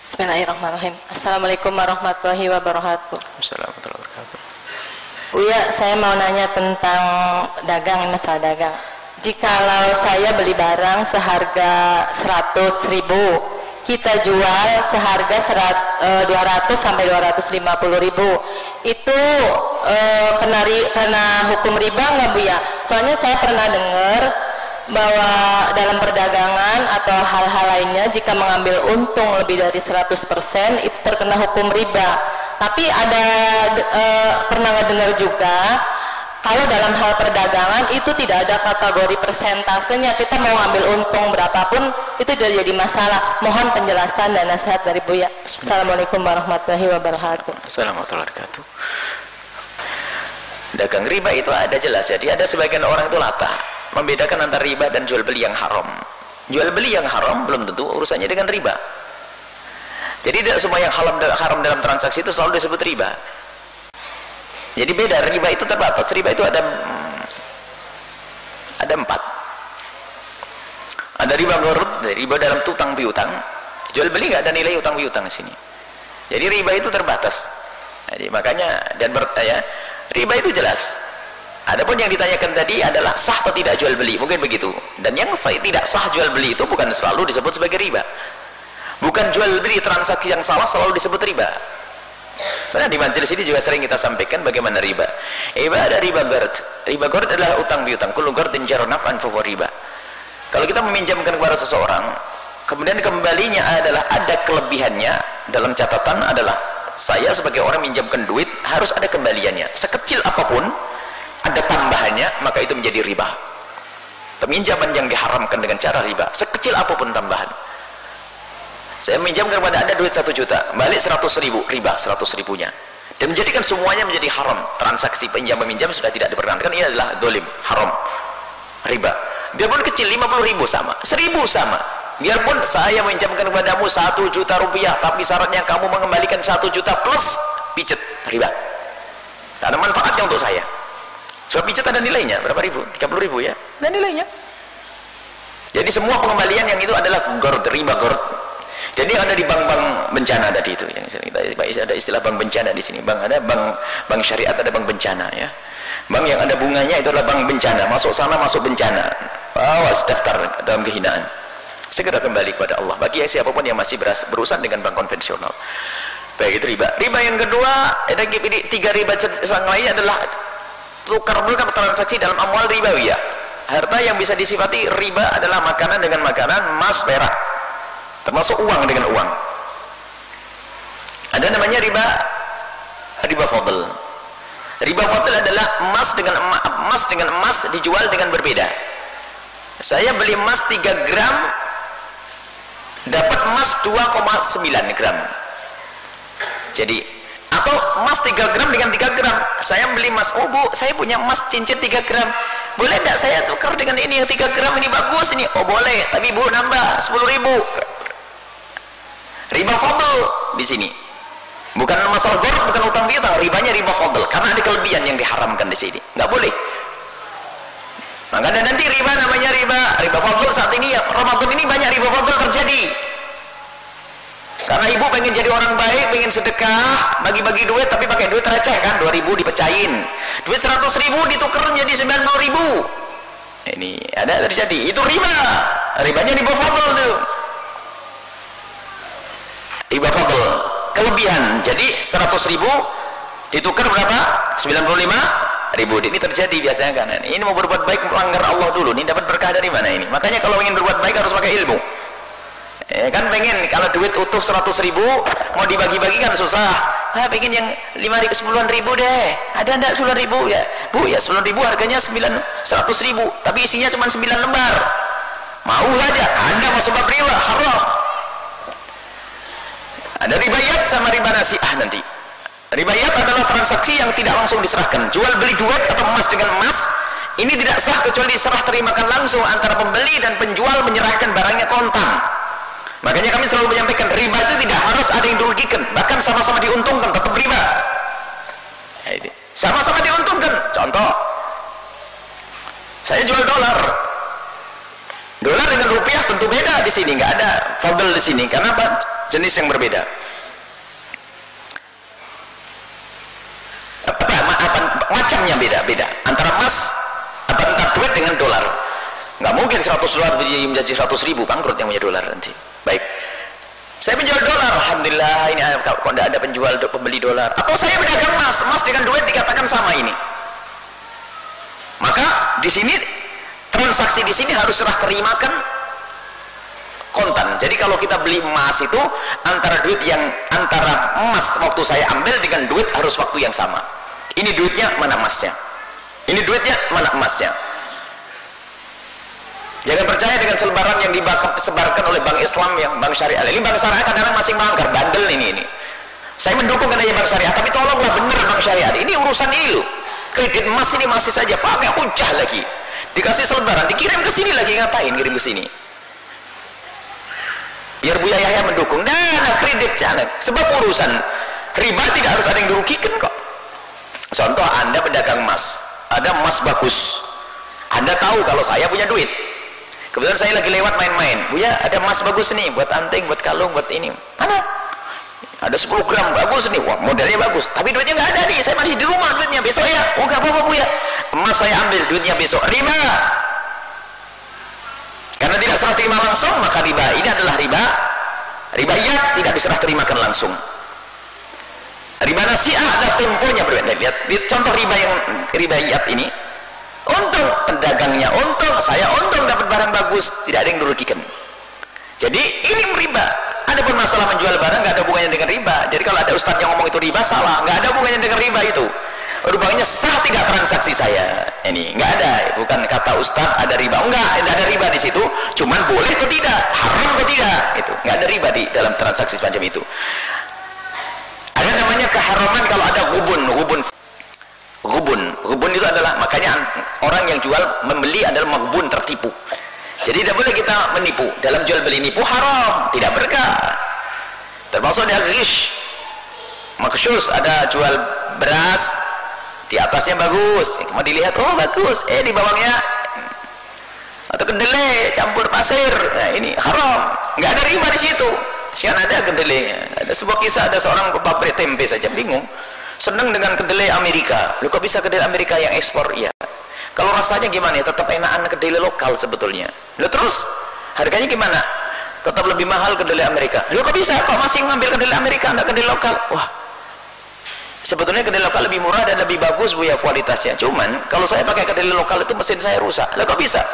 Bismillahirrahmanirrahim. Assalamualaikum warahmatullahi wabarakatuh. Assalamualaikum warahmatullahi wabarakatuh. Buya, saya mau nanya tentang dagang, masalah dagang. Jikalau saya beli barang seharga 100 ribu, kita jual seharga serat, e, 200 sampai 250 ribu, itu e, kena, kena hukum riba nggak Bu ya? Soalnya saya pernah dengar bahwa dalam perdagangan atau hal-hal lainnya jika mengambil untung lebih dari 100% itu terkena hukum riba. Tapi ada e, pernah dengar juga kalau dalam hal perdagangan itu tidak ada kategori persentasenya kita mau ambil untung berapapun itu tidak jadi masalah. Mohon penjelasan dan nasihat dari Buya Assalamualaikum warahmatullahi wabarakatuh. Assalamualaikum warahmatullahi wabarakatuh. Dagang riba itu ada jelas jadi ada sebagian orang itu latah membedakan antara riba dan jual beli yang haram. Jual beli yang haram belum tentu urusannya dengan riba. Jadi tidak semua yang haram, dalam transaksi itu selalu disebut riba. Jadi beda riba itu terbatas. Riba itu ada ada empat. Ada riba gorut riba dalam tutang piutang. Jual beli nggak ada nilai utang piutang di sini. Jadi riba itu terbatas. Jadi makanya dan ber, ya, riba itu jelas Adapun yang ditanyakan tadi adalah sah atau tidak jual beli, mungkin begitu. Dan yang sah, tidak sah jual beli itu bukan selalu disebut sebagai riba. Bukan jual beli transaksi yang salah selalu disebut riba. Karena di majelis ini juga sering kita sampaikan bagaimana riba. Riba ada riba gord. Riba gord adalah utang piutang. Kullu gordin jaronaf anfufu riba. Kalau kita meminjamkan kepada seseorang, kemudian kembalinya adalah ada kelebihannya dalam catatan adalah saya sebagai orang minjamkan duit harus ada kembaliannya. Sekecil apa pun, ada tambahannya maka itu menjadi riba. Peminjaman yang diharamkan dengan cara riba sekecil apa pun tambahan. Saya minjam kepada anda duit satu juta balik seratus ribu riba seratus ribunya. Dan menjadikan semuanya menjadi haram. Transaksi pinjam meminjam sudah tidak diperkenankan ini adalah dolim haram. Riba. Biarpun kecil lima puluh ribu sama seribu sama. Biarpun saya minjamkan kepadamu satu juta rupiah tapi syaratnya kamu mengembalikan satu juta plus pijet riba. Ada manfaatnya untuk saya Sebab pijat ada nilainya, berapa ribu? 30 ribu ya? Ada nilainya. Jadi semua pengembalian yang itu adalah gord, riba gord. Jadi ada di bank-bank bencana tadi itu yang kita ada istilah bank bencana di sini. Bank ada bank bank syariat ada bank bencana ya. Bank yang ada bunganya itu adalah bank bencana. Masuk sana masuk bencana. Awas daftar dalam kehinaan. Segera kembali kepada Allah. Bagi siapa pun yang masih berurusan dengan bank konvensional. Baik itu riba. Riba yang kedua, ada tiga riba yang lainnya adalah tukar-menukar transaksi dalam amwal ribawiyah harta yang bisa disifati riba adalah makanan dengan makanan emas perak. Termasuk uang dengan uang. Ada namanya riba riba fadl. Riba fadl adalah emas dengan emas dengan emas dijual dengan berbeda. Saya beli emas 3 gram dapat emas 2,9 gram. Jadi atau emas 3 gram dengan 3 gram. Saya beli emas. Oh bu saya punya emas cincin 3 gram. Boleh tidak saya tukar dengan ini yang 3 gram? Ini bagus ini. Oh boleh. Tapi bu nambah 10 ribu. Riba fadl di sini. Bukan masalah gor bukan utang piutang. Ribanya riba fadl karena ada kelebihan yang diharamkan di sini. Nggak boleh. Makanya nanti riba namanya riba. Riba fadl saat ini ya Ramadan ini banyak riba fadl terjadi karena ibu pengen jadi orang baik pengen sedekah bagi-bagi duit tapi pakai duit receh kan? 2000 dipecahin. Duit 100 ribu ditukar menjadi 90 ribu. Ini ada terjadi. Itu riba. Ribanya riba fadl tuh. Riba fadl kelebihan. Jadi 100 ribu ditukar berapa? 95 ribu. Ini terjadi biasanya kan. Ini mau berbuat baik melanggar Allah dulu. Ini dapat berkah dari mana ini? Makanya kalau ingin berbuat baik harus pakai ilmu ya kan pengen kalau duit utuh 100 ribu mau dibagi-bagi kan susah. Ah pengen yang 5 ribu, 10 ribu deh. Ada enggak 10 ribu? Ya bu ya 10 ribu harganya 9, 100 ribu. Tapi isinya cuma 9 lembar. Mau saja anda masuk bab riba haram. Ada ribayat sama riba nasiah nanti. Ribayat adalah transaksi yang tidak langsung diserahkan. Jual beli duit atau emas dengan emas ini tidak sah kecuali diserah terimakan langsung antara pembeli dan penjual menyerahkan barangnya kontan makanya kami selalu menyampaikan riba itu tidak harus ada yang dirugikan. Bahkan sama-sama diuntungkan tetap riba. Sama-sama diuntungkan. Contoh. Saya jual dolar. Dolar dengan rupiah tentu beda di sini. Nggak ada fadl di sini. Karena jenis yang berbeda. Apa, apa? Macamnya beda beda antara emas apa? Antara duit dengan dolar nggak mungkin 100 dolar menjadi 100 ribu bangkrut yang punya dolar nanti. Baik. Saya menjual dolar Alhamdulillah ini kok tidak ada penjual pembeli dolar. Atau saya berdagang emas emas dengan duit dikatakan sama ini. Maka di sini transaksi di sini harus serah terimakan kontan. Jadi kalau kita beli emas itu antara duit yang antara emas waktu saya ambil dengan duit harus waktu yang sama. Ini duitnya mana emasnya? Ini duitnya mana emasnya Jangan percaya dengan selebaran yang disebarkan oleh Bank Islam yang Bank Syariah. Ini Bank Syariah kadang-kadang masih melanggar, bandel ini ini. Saya mendukung adanya Bank Syariah, tapi tolonglah benar Bank Syariah. Ini urusan loh. Kredit emas ini masih saja pakai hujah lagi. Dikasih selebaran, dikirim ke sini lagi ngapain kirim ke sini? Biar Buya Yahya mendukung. Dana kredit jangan. Sebab urusan riba tidak harus ada yang dirugikan kok. Contoh Anda pedagang emas, ada emas bagus. Anda tahu kalau saya punya duit kebetulan saya lagi lewat main-main. Buya ada emas bagus nih buat anting buat kalung buat ini. Mana? Ada 10 gram bagus nih. Wah modelnya bagus. Tapi duitnya nggak ada nih. Saya masih di rumah duitnya. Besok ya. Oh nggak apa-apa Buya. Emas saya ambil duitnya besok. Riba! Karena tidak serah terima langsung maka riba. Ini adalah riba. Riba iya tidak diserah terimakan langsung. Riba nasi'ah ada temponya berbeda lihat, contoh riba yang riba iya ini untung pedagangnya untung saya untung dapat barang bagus tidak ada yang dirugikan. Jadi ini riba. Ada pun masalah menjual barang nggak ada hubungannya dengan riba. Jadi kalau ada ustadz yang ngomong itu riba salah. Nggak ada hubungannya dengan riba itu. Rupanya sah tidak transaksi saya. Ini nggak ada. Bukan kata ustadz ada riba. Enggak tidak ada riba di situ. Cuman boleh atau tidak haram atau tidak itu nggak ada riba di dalam transaksi semacam itu. Ada namanya keharaman kalau ada gubun gubun Rubun, rubun itu adalah makanya orang yang jual membeli adalah magbun tertipu. Jadi tidak boleh kita menipu. Dalam jual beli nipu haram, tidak berkah. Termasuk dia gish. Maksyus ada jual beras di atasnya bagus, cuma dilihat oh bagus, eh di bawahnya atau kedelai campur pasir. Nah, ini haram. nggak ada riba di situ. Sian ada kedelainya. Ada sebuah kisah ada seorang pabrik tempe saja bingung senang dengan kedelai Amerika. Lu kok bisa kedelai Amerika yang ekspor? Iya. Kalau rasanya gimana ya? Tetap enakan kedelai lokal sebetulnya. Lu terus harganya gimana? Tetap lebih mahal kedelai Amerika. Lu kok bisa? Kok masih ngambil kedelai Amerika enggak kedelai lokal? Wah. Sebetulnya kedelai lokal lebih murah dan lebih bagus bu ya kualitasnya. Cuman kalau saya pakai kedelai lokal itu mesin saya rusak. Lu kok bisa?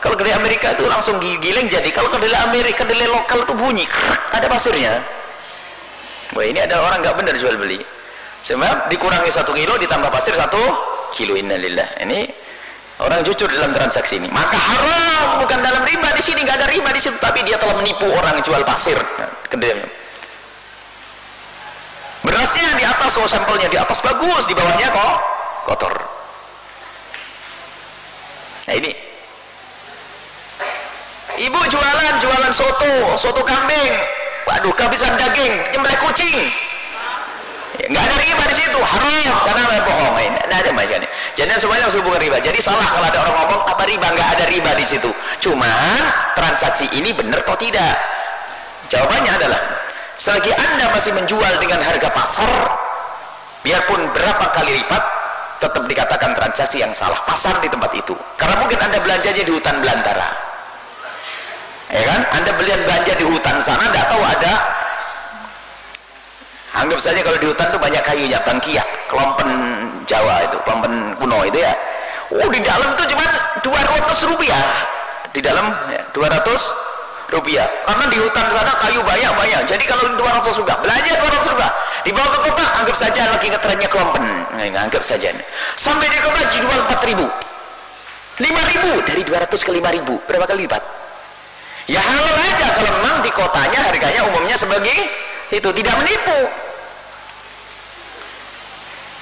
Kalau kedelai Amerika itu langsung giling jadi. Kalau kedelai Amerika kedelai lokal itu bunyi ada pasirnya. Wah ini ada orang nggak benar jual beli sebab dikurangi satu kilo ditambah pasir satu kilo. Innalillah. Ini orang jujur dalam transaksi ini. Maka haram bukan dalam riba. Di sini nggak ada riba di situ tapi dia telah menipu orang jual pasir. Berasnya di atas oh sampelnya di atas bagus di bawahnya kok kotor. Nah ini. Ibu jualan jualan soto soto kambing. Waduh kehabisan daging nyembelih kucing nggak ada riba di situ. Haram. Karena ada bohong. Nggak ada macam jadi. Semuanya harus hubungan riba. Jadi salah kalau ada orang ngomong apa riba? Nggak ada riba di situ. Cuman transaksi ini benar atau tidak? Jawabannya adalah selagi anda masih menjual dengan harga pasar biarpun berapa kali lipat tetap dikatakan transaksi yang salah. Pasar di tempat itu. Karena mungkin anda belanjanya di hutan belantara. Ya kan? Anda belian belanja di hutan sana tidak tahu ada anggap saja kalau di hutan tuh banyak kayunya bangkiak kelompen Jawa itu kelompen kuno itu ya. Oh di dalam tuh cuma 200 rupiah. Di dalam ya, 200 rupiah. Karena di hutan sana kayu banyak-banyak jadi kalau 200 rupiah belanja 200 rupiah. Dibawa ke kota anggap saja lagi ngetrennya kelompen. Nah, anggap saja sampai di kota jual 4 ribu. 5 ribu dari 200 ke 5 ribu. Berapa kali lipat? Ya halal aja kalau memang di kotanya harganya umumnya sebagai itu tidak menipu.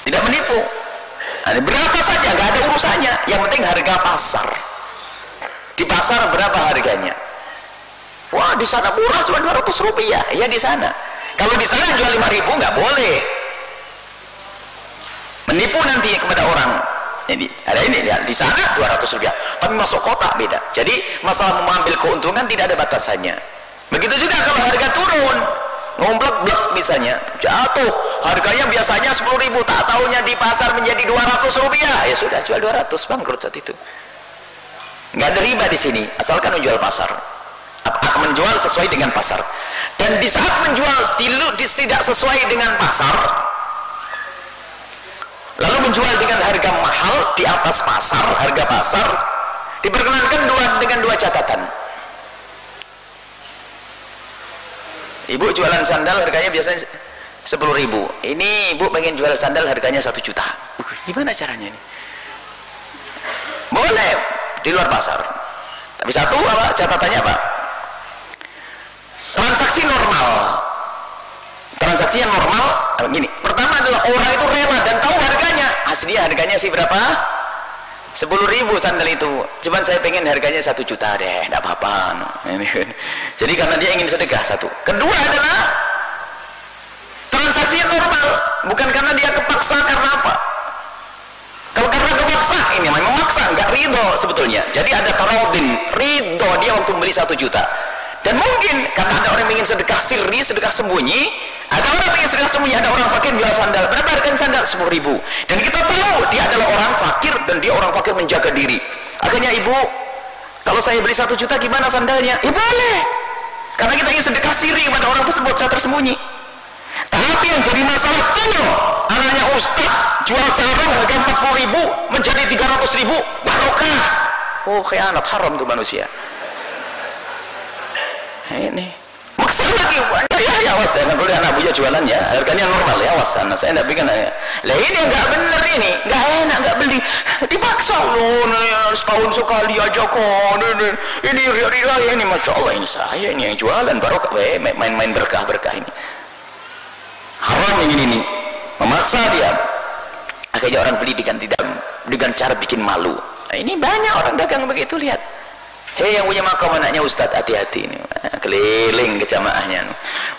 Tidak menipu. Nah, berapa saja nggak ada urusannya. Yang penting harga pasar. Di pasar berapa harganya? Wah di sana murah cuma 200 rupiah. Ya di sana. Kalau di sana jual 5 ribu nggak boleh. Menipu nanti kepada orang. Jadi ada ini ya, di sana 200 rupiah. Tapi masuk kota beda. Jadi masalah mengambil keuntungan tidak ada batasannya. Begitu juga kalau harga turun, ngomplek blok misalnya, jatuh. Harganya biasanya 10 ribu, tak tahunya di pasar menjadi 200 rupiah. Ya sudah jual 200 bangkrut saat itu. Nggak ada riba di sini, asalkan menjual pasar. Akan menjual sesuai dengan pasar. Dan di saat menjual tidak sesuai dengan pasar, lalu menjual dengan harga mahal di atas pasar harga pasar diperkenankan dua dengan dua catatan ibu jualan sandal harganya biasanya 10 ribu. Ini ibu pengen jual sandal harganya satu juta. Uh, gimana caranya ini? Boleh di luar pasar. Tapi satu apa? Catatannya apa? Transaksi normal. Transaksi yang normal gini. Pertama adalah orang itu rela dan tahu harganya. Asli harganya sih berapa 10 ribu sandal itu. Cuman saya pengen harganya satu juta deh tidak apa-apa jadi karena dia ingin sedekah satu. Kedua adalah transaksi yang normal. Bukan karena dia kepaksa karena apa? Kalau karena kepaksa ini memang memaksa nggak ridho sebetulnya. Jadi ada tarodin ridho dia waktu beli satu juta dan mungkin karena ada orang yang ingin sedekah sirri sedekah sembunyi ada orang yang sedang sembunyi ada orang fakir jual sandal. Berapa harga sandal? 10 ribu. Dan kita tahu dia adalah orang fakir dan dia orang fakir menjaga diri. Akhirnya ibu kalau saya beli satu juta gimana sandalnya? Ya boleh. Karena kita ingin sedekah siri pada orang tersebut saya tersembunyi. Tapi yang jadi masalah tuh anaknya ustaz jual sarung harga 40 ribu menjadi 300 ribu barokah. Oh khianat haram tuh manusia ini. Maksa lagi ya ya awas. Jangan boleh anak buja jualan ya. Harganya normal ya awas anak. Saya tidak bikin ya. lah ini nggak bener ini. Nggak enak nggak beli. Dipaksa loh setahun sekali aja kok. Ini raya ini masya Allah ini. Saya ini yang jualan. Baru main-main berkah berkah ini. Haram ini nih memaksa dia. Akhirnya orang beli dengan tidak dengan cara bikin malu. Nah, ini banyak orang dagang begitu lihat hei yang punya makam anaknya ustadz hati-hati ini. Keliling ke jamaahnya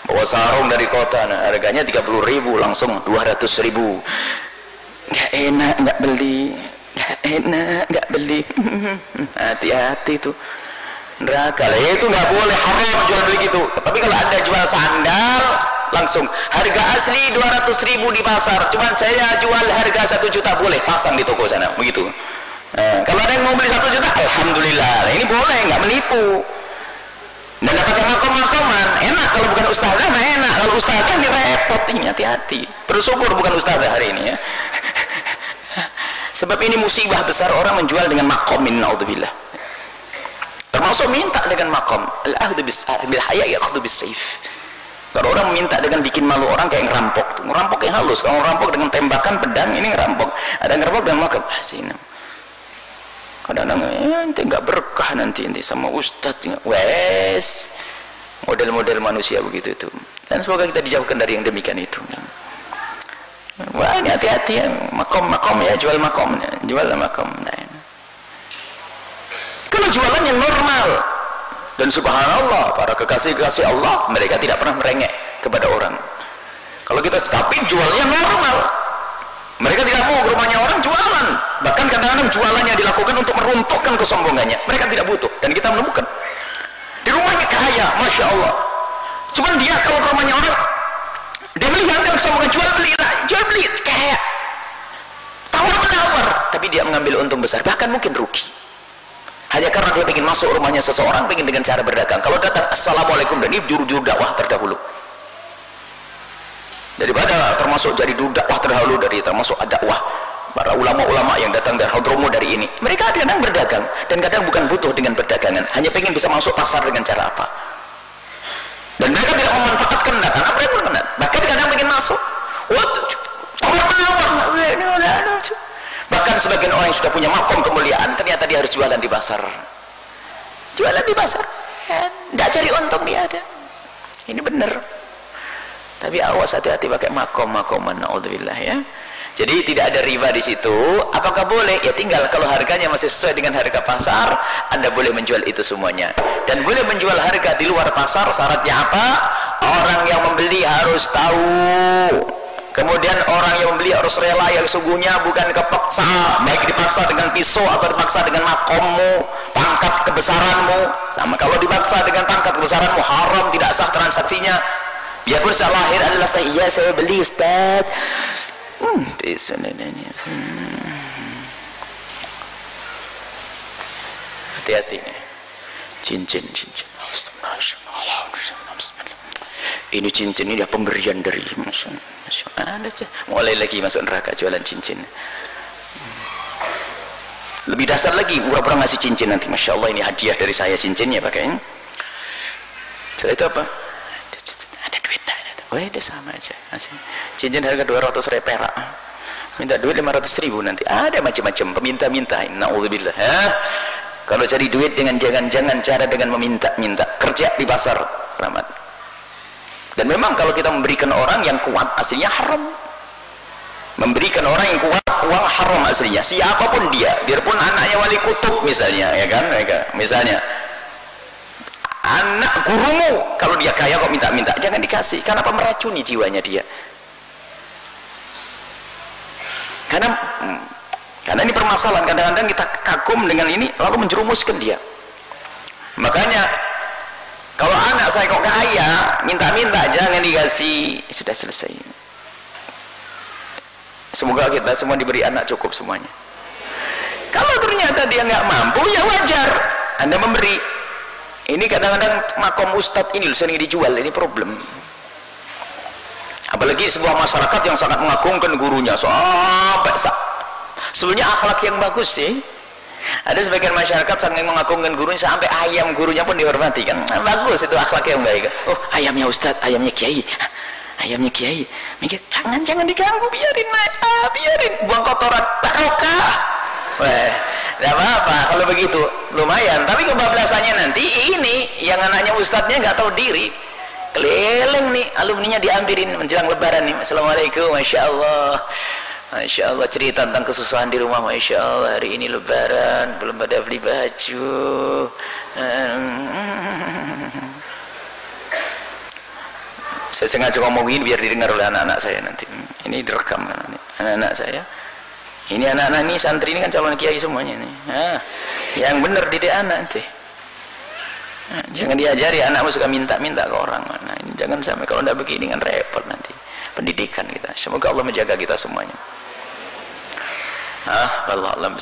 bawa sarung dari kota nah, harganya 30 ribu langsung 200 ribu. Nggak enak nggak beli. Nggak enak nggak beli. Hati-hati tuh. Neraka lah. Itu nggak boleh haram jual beli gitu. Tapi kalau anda jual sandal langsung. Harga asli 200 ribu di pasar. Cuman saya jual harga 1 juta boleh pasang di toko sana. Begitu. Nah, kalau ada yang mau beli satu juta, alhamdulillah. Boleh, nggak menipu. Dan dapatkan makom-makoman, enak kalau bukan ustazah, nah enak. Kalau ustazah ini repot, ini hati-hati. Bersyukur bukan ustazah hari ini ya. Sebab ini musibah besar orang menjual dengan makom min naudzubillah. Termasuk minta dengan makom. Al-ahdu bil haya ya'khudhu bis saif. Kalau orang minta dengan bikin malu orang kayak ngerampok. Ngerampok yang halus. Kalau ngerampok dengan tembakan pedang ini ngerampok. Ada ngerampok dengan makom. Ah, sini kadang-kadang eh, ente nggak berkah nanti ente sama ustadz. Wes model-model manusia begitu itu. Dan semoga kita dijauhkan dari yang demikian itu. Wah ini hati-hati ya. Makom-makom ya jual makom jual makom nah, kalau jualan yang normal. Dan subhanallah para kekasih-kekasih Allah mereka tidak pernah merengek kepada orang. Kalau kita tapi jualnya normal. Mereka tidak mau ke rumahnya orang jualan bahkan kadang-kadang jualannya dilakukan untuk meruntuhkan kesombongannya. Mereka tidak butuh dan kita menemukan. Di rumahnya kaya Masya Allah. Cuman dia kalau ke rumahnya orang dia melihat dan kesombongan jual beli lah. Jual beli kaya. Tawar menawar tapi dia mengambil untung besar bahkan mungkin rugi. Hanya karena dia ingin masuk rumahnya seseorang ingin dengan cara berdagang. Kalau datang assalamualaikum dan ini juru-juru dakwah terdahulu. Daripada termasuk jadi dakwah terdahulu dari termasuk dakwah para ulama-ulama yang datang dari Hadromo dari ini mereka kadang berdagang dan kadang bukan butuh dengan perdagangan hanya pengen bisa masuk pasar dengan cara apa. Dan mereka tidak memanfaatkan karena mereka benar bahkan kadang pengen masuk. Bahkan sebagian orang yang sudah punya makom kemuliaan ternyata dia harus jualan di pasar. Jualan di pasar. Tidak cari untung dia ada. Ini benar. Tapi awas hati-hati pakai makom makoman naudzubillah ya jadi tidak ada riba di situ. Apakah boleh? Ya tinggal kalau harganya masih sesuai dengan harga pasar anda boleh menjual itu semuanya. Dan boleh menjual harga di luar pasar syaratnya apa? Orang yang membeli harus tahu. Kemudian orang yang membeli harus rela yang sungguhnya bukan kepaksa. Baik dipaksa dengan pisau atau dipaksa dengan makommu pangkat kebesaranmu. Sama kalau dipaksa dengan pangkat kebesaranmu haram tidak sah transaksinya. Biarpun saya lahir adalah saya iya saya beli Ustaz hmm, hati-hati cincin cincin. Ini cincin ini pemberian dari Masya mulai lagi masuk neraka jualan cincin. Lebih dasar lagi pura-pura ngasih cincin nanti. Masya Allah ini hadiah dari saya cincinnya pakai setelah itu apa oh ada sama aja ngasih cincin harga 200 ribu perak. Minta duit 500 ribu nanti. Ada macam-macam peminta-minta. Na'udzubillah ya. Kalau cari duit dengan jangan-jangan cara dengan meminta-minta. Kerja di pasar rahmat. Dan memang kalau kita memberikan orang yang kuat aslinya haram. Memberikan orang yang kuat uang haram aslinya. Siapa pun dia biarpun anaknya wali kutub misalnya ya kan? Misalnya anak gurumu. Kalau dia kaya kok minta-minta. Jangan dikasih. Karena apa? Meracuni jiwanya dia. Karena hmm, karena ini permasalahan. Kadang-kadang kita kagum dengan ini lalu menjerumuskan dia. Makanya kalau anak saya kok kaya minta-minta jangan dikasih. Sudah selesai. Semoga kita semua diberi anak cukup semuanya. Kalau ternyata dia nggak mampu ya wajar. Anda memberi ini kadang-kadang makom ustadz ini sering dijual ini problem. Apalagi sebuah masyarakat yang sangat mengagungkan gurunya sampai sebenarnya akhlak yang bagus sih. Ada sebagian masyarakat sangat mengagungkan gurunya sampai ayam gurunya pun dihormati kan? Nah, bagus itu akhlak yang baik. Oh ayamnya ustad ayamnya kiai. Ayamnya kiai. Mikir jangan jangan diganggu biarin ah, biarin. Buang kotoran. Barokah weh tidak apa-apa kalau begitu lumayan. Tapi kebablasannya nanti ini yang anaknya ustadznya nggak tahu diri. Keliling nih alumninya diambilin menjelang lebaran nih. Assalamualaikum masya Allah. Masya Allah cerita tentang kesusahan di rumah Masya Allah. Hari ini lebaran belum pada beli baju. Saya sengaja ngomongin biar didengar oleh anak-anak saya nanti. Ini direkam anak-anak saya ini anak-anak ini santri ini kan calon kiai semuanya nih. Nah, yang benar didik anak nanti. Nah, jangan diajari anakmu suka minta-minta ke orang. Nah, jangan sampai kalau tidak begini kan repot nanti. Pendidikan kita. Semoga Allah menjaga kita semuanya. Ah Allah alam